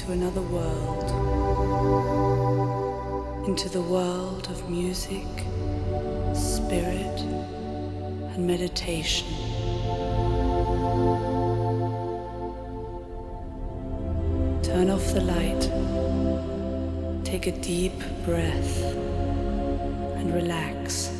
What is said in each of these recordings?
into another world. Into the world of music, spirit, and meditation. Turn off the light. Take a deep breath and relax.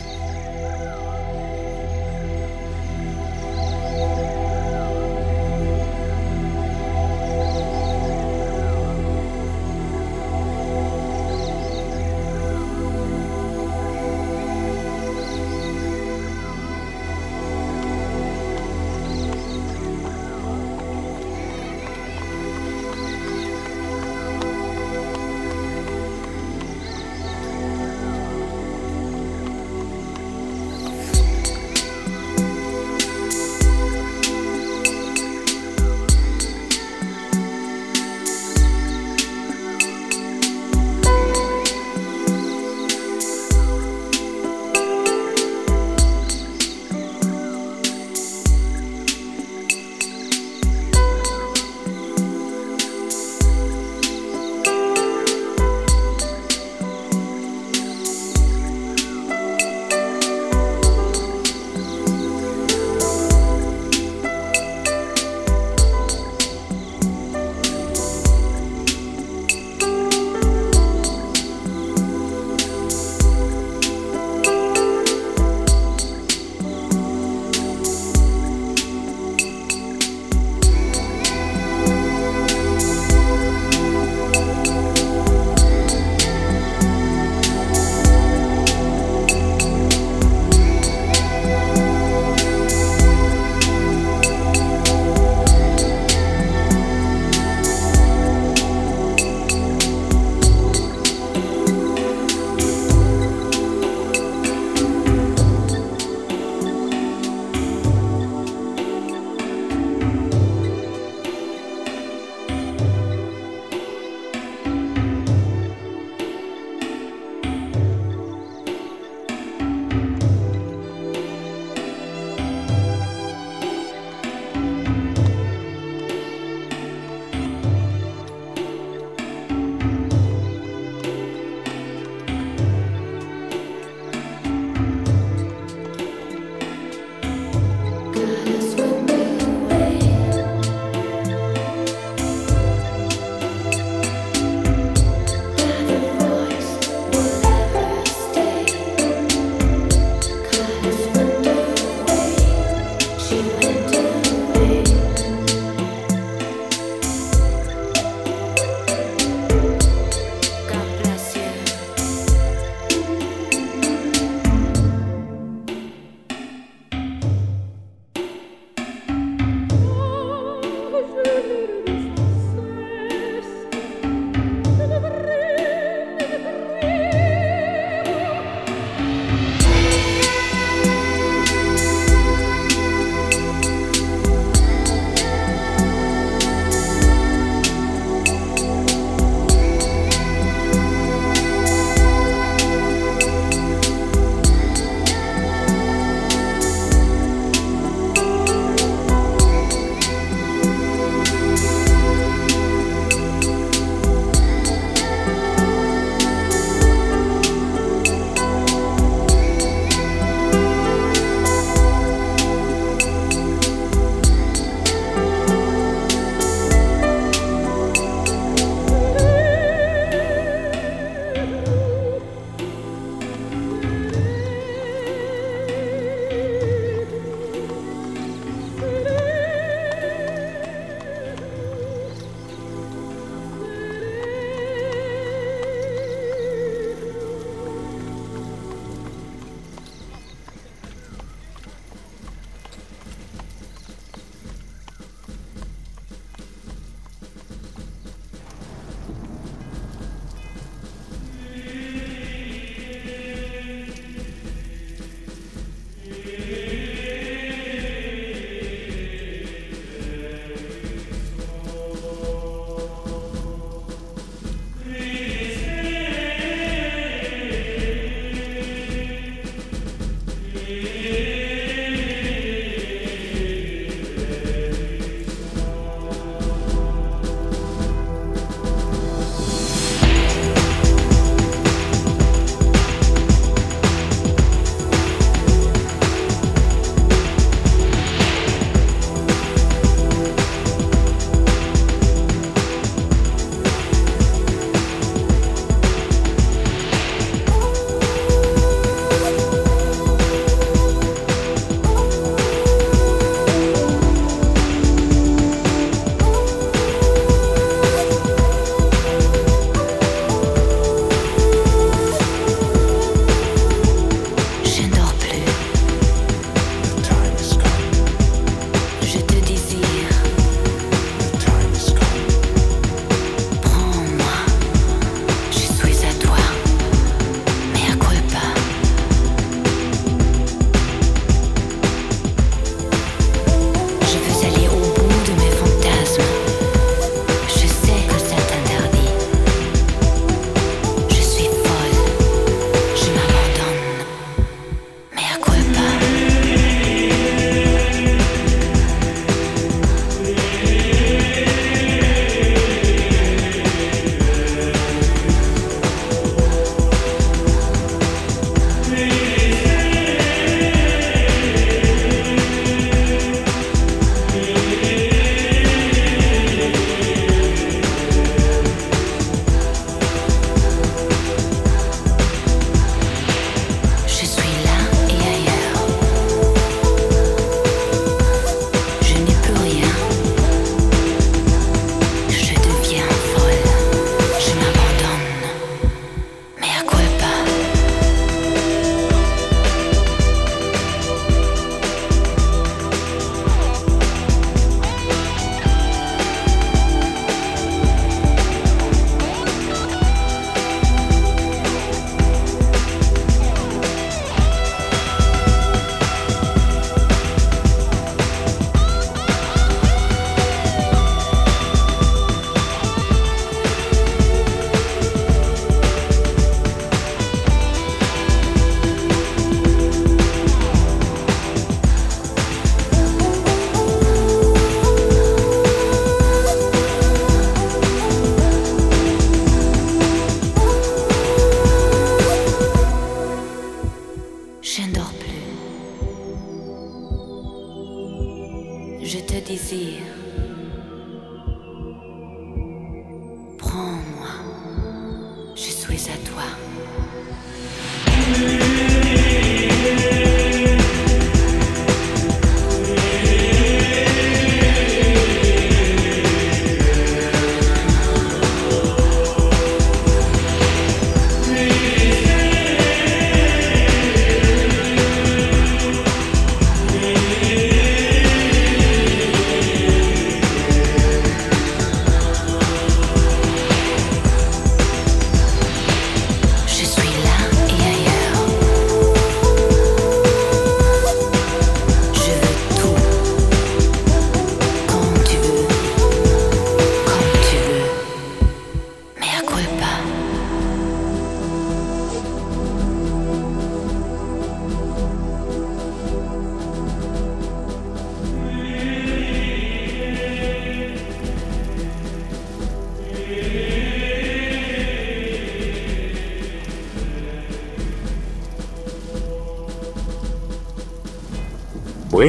Je te désire.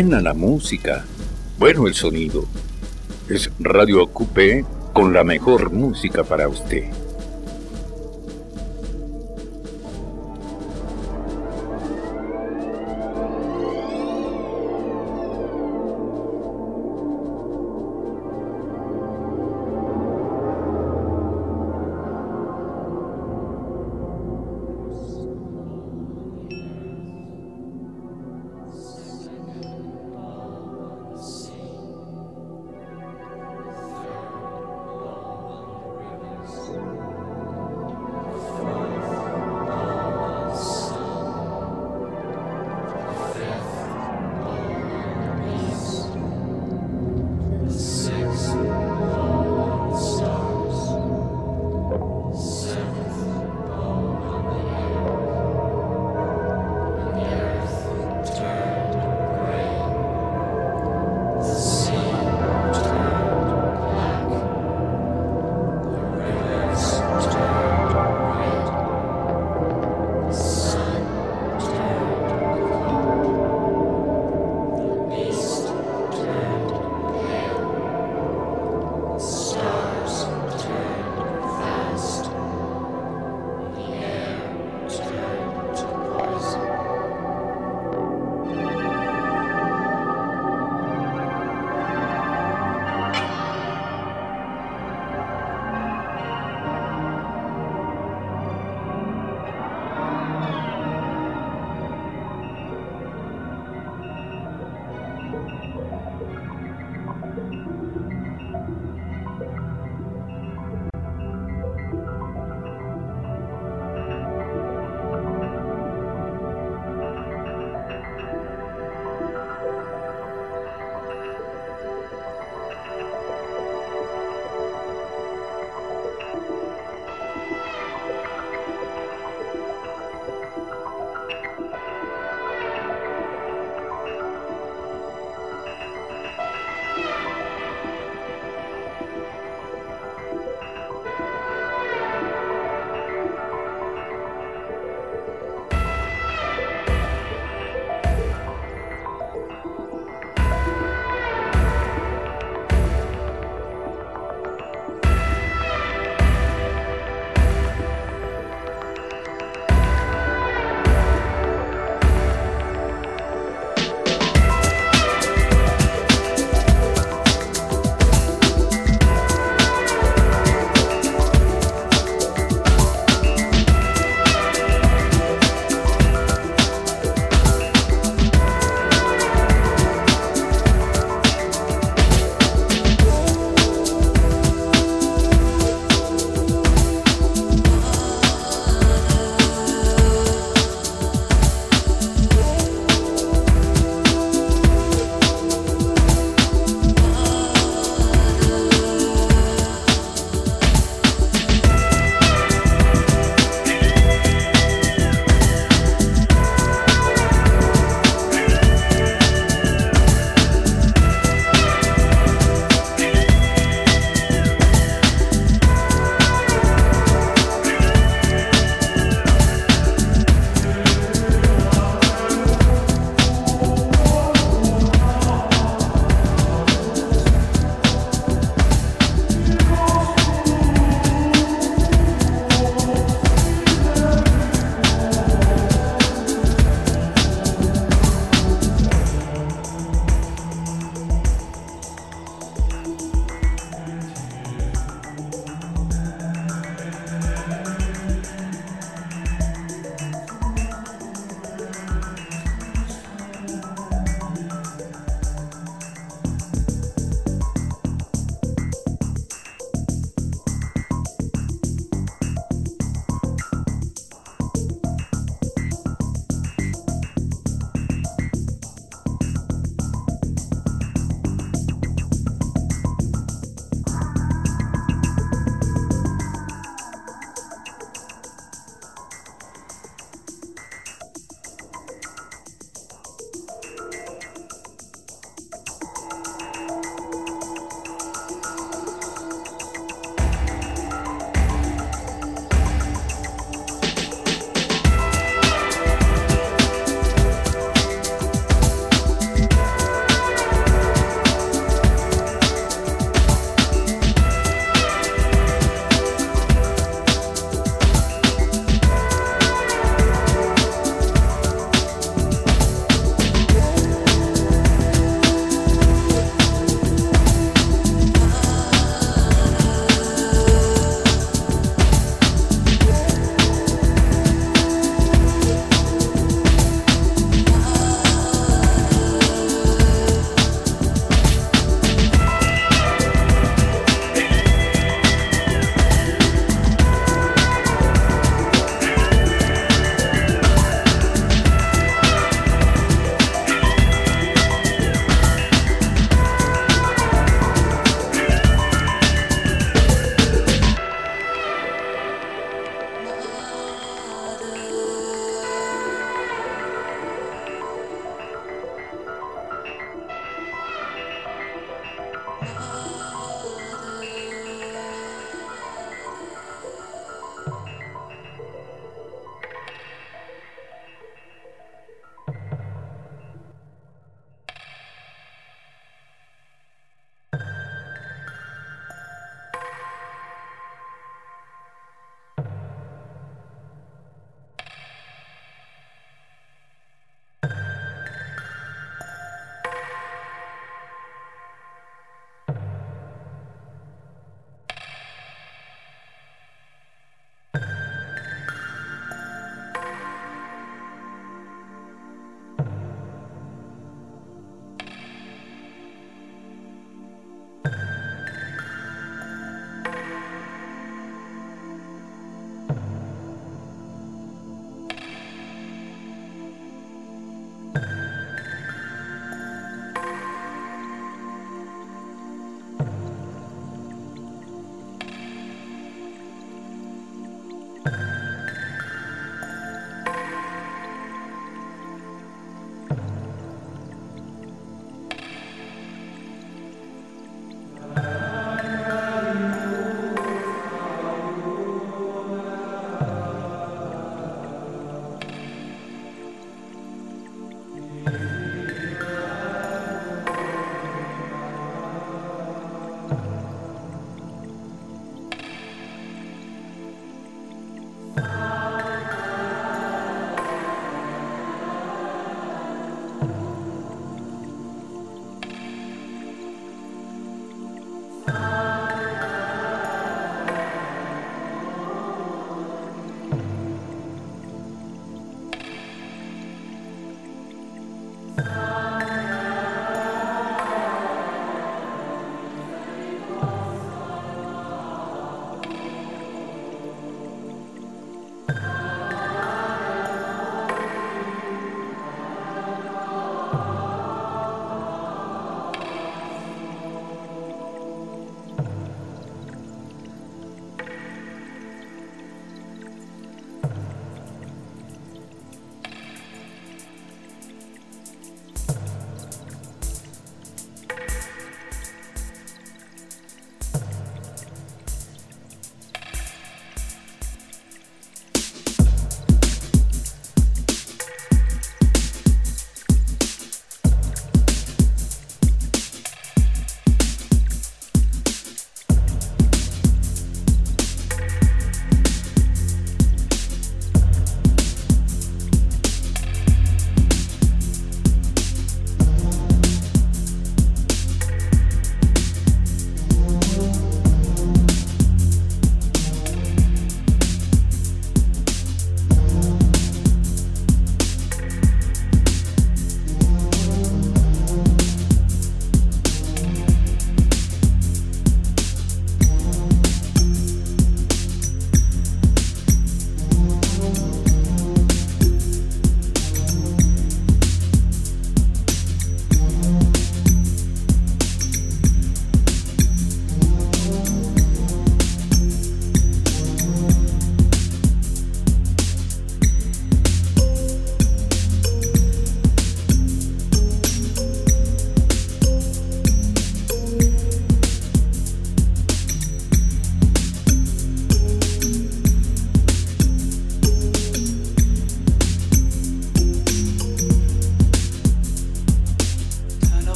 Buena la música, bueno el sonido. Es Radio Ocupe con la mejor música para usted.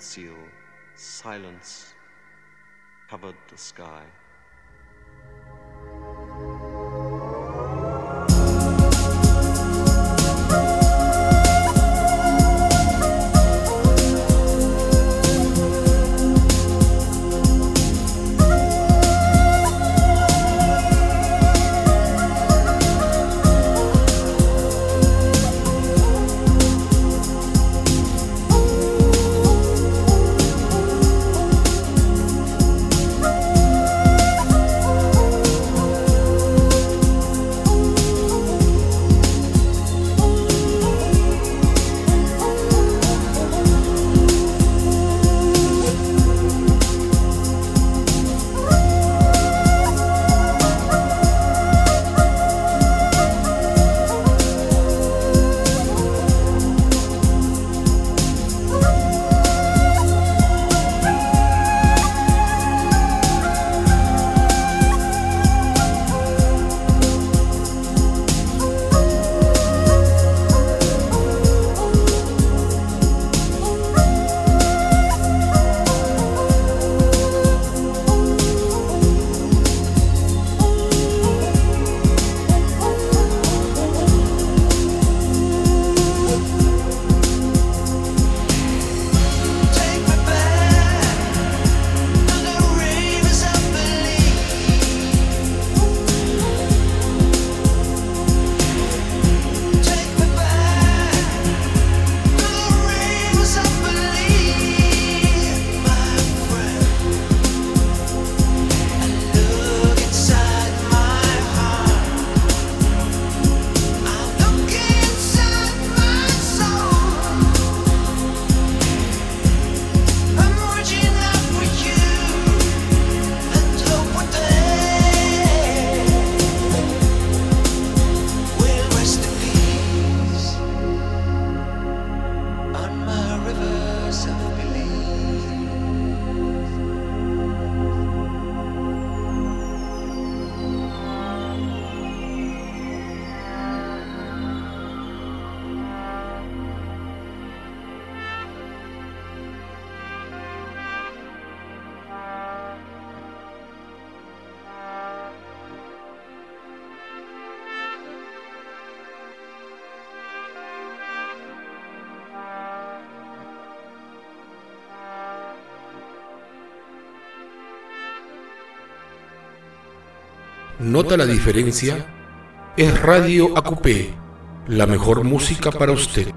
conceal ¿Nota la diferencia? Es Radio Acupé, la mejor música para usted.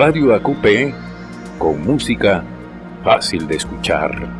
Radio Acupé con música fácil de escuchar.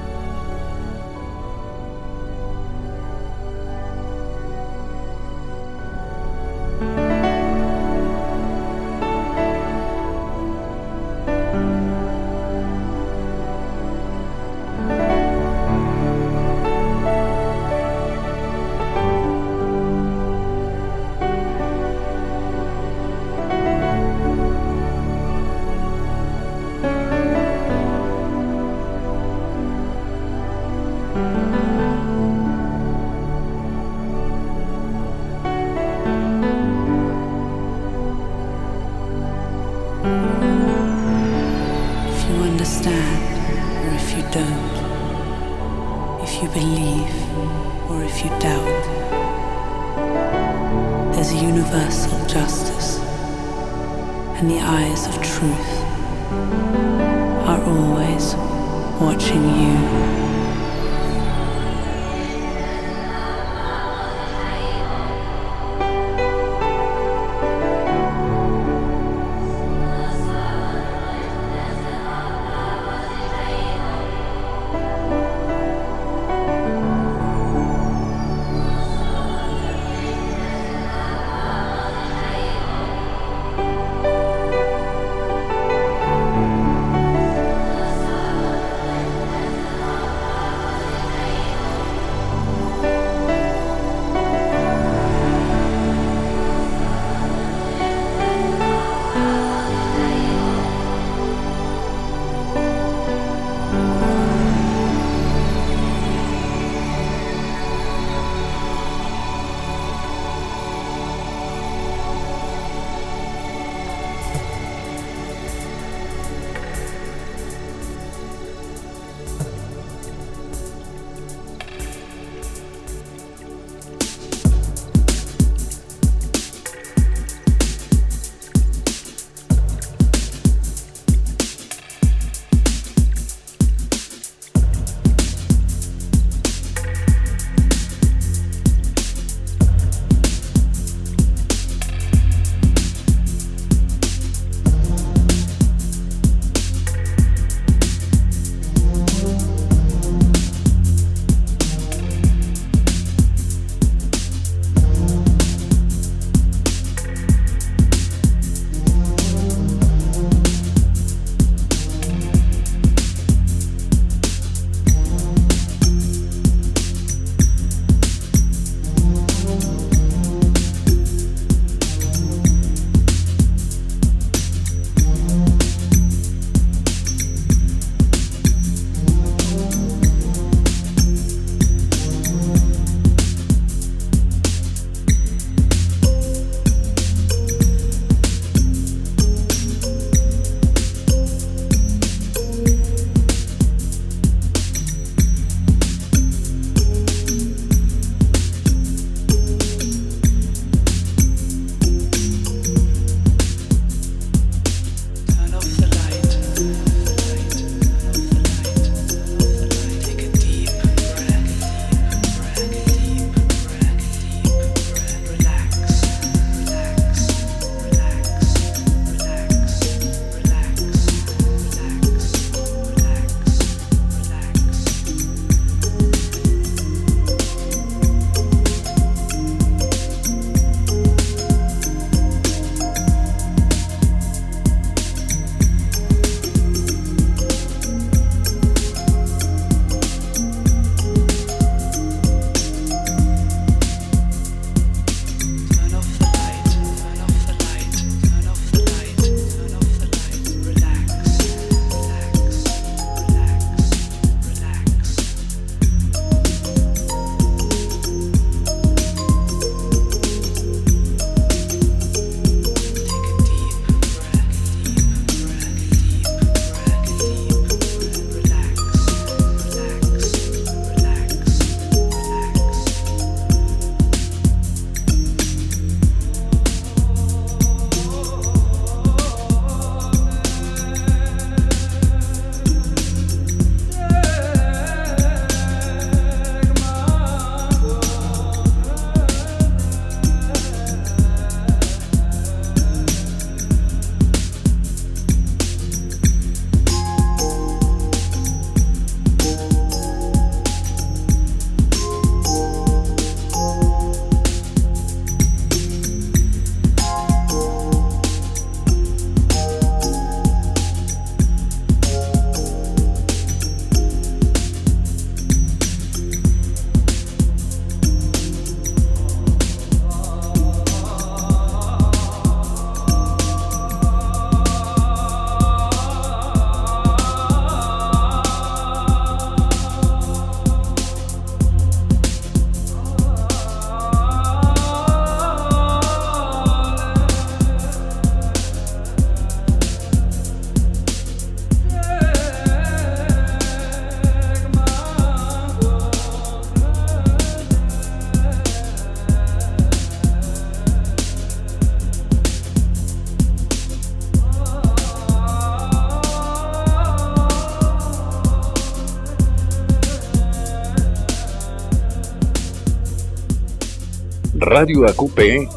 Radio AQP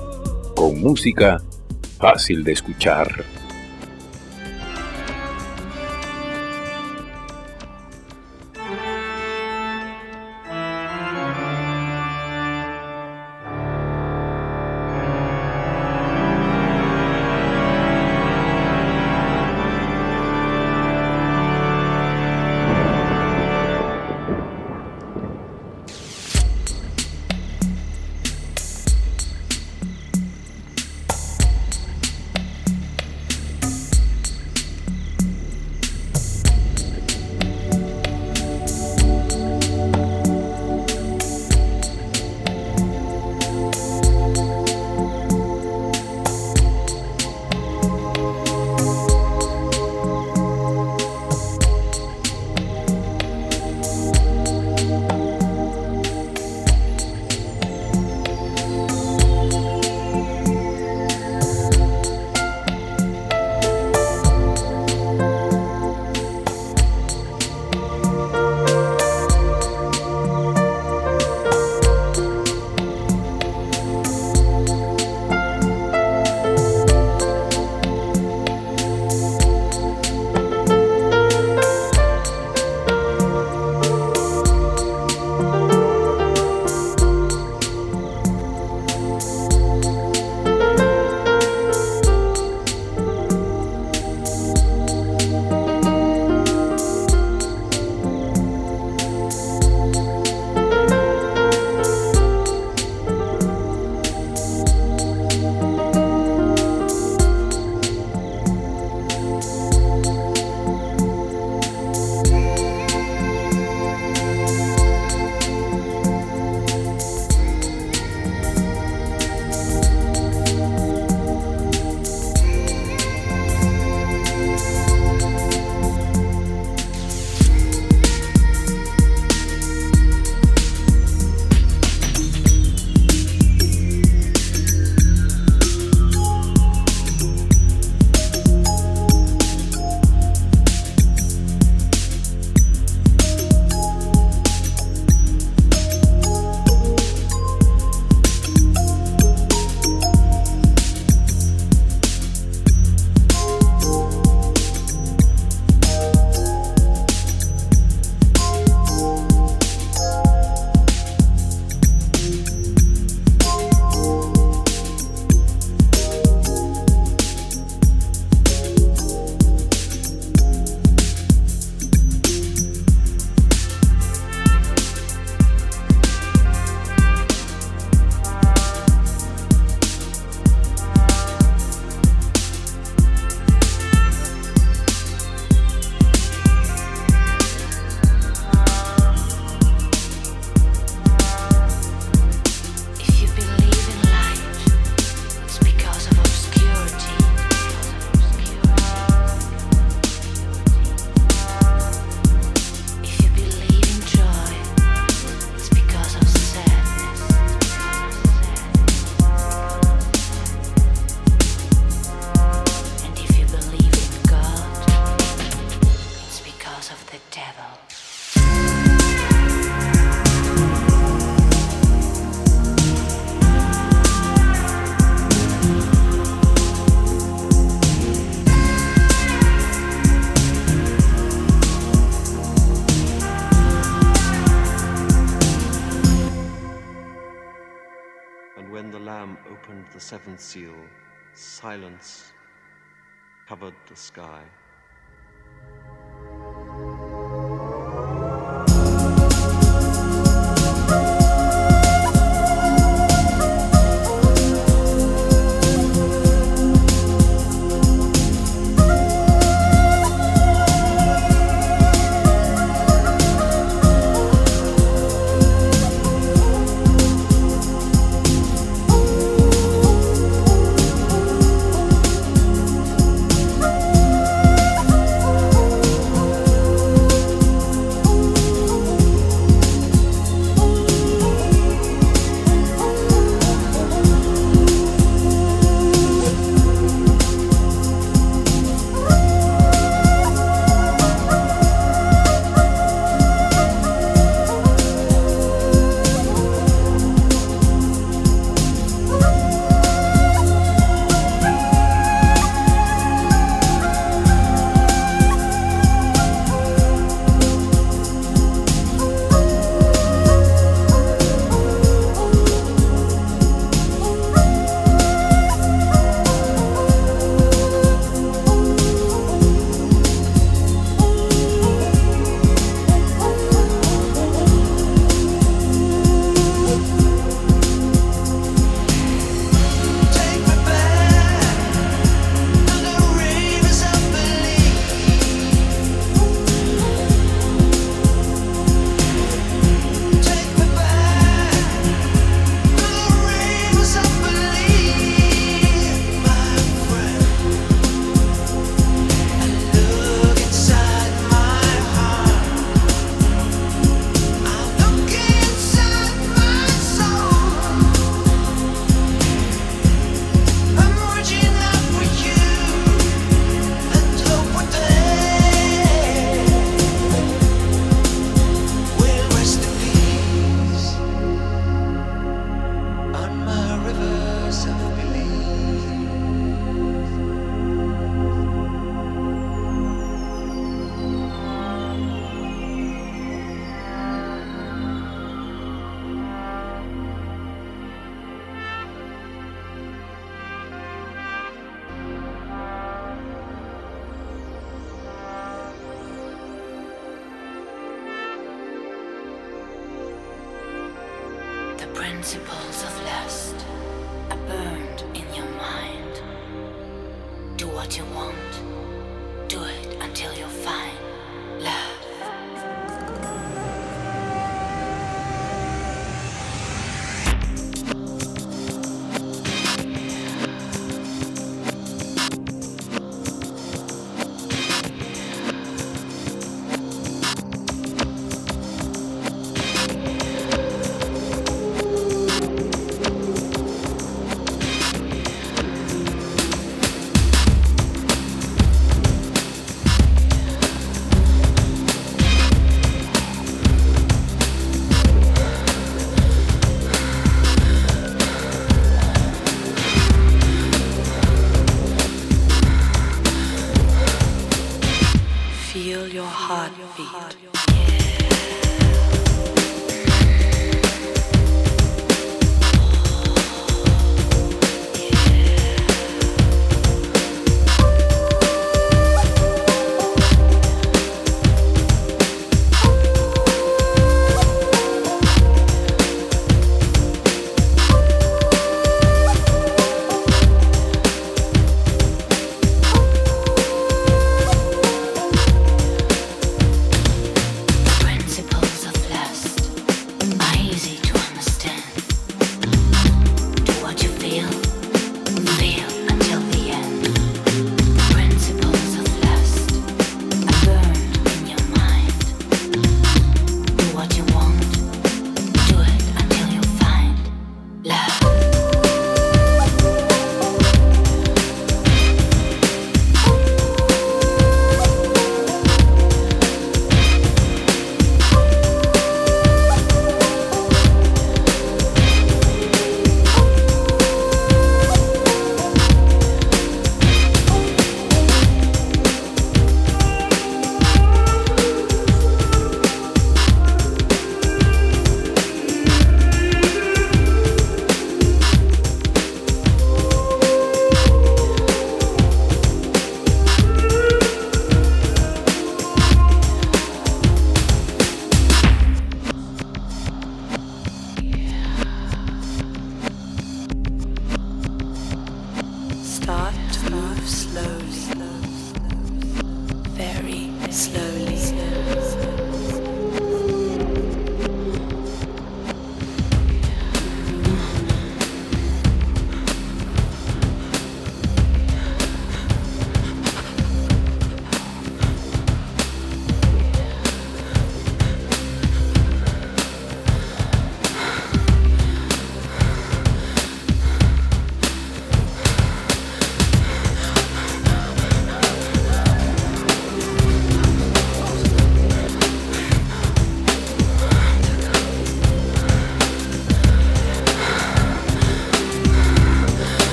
con música fácil de escuchar. Seventh seal, silence covered the sky.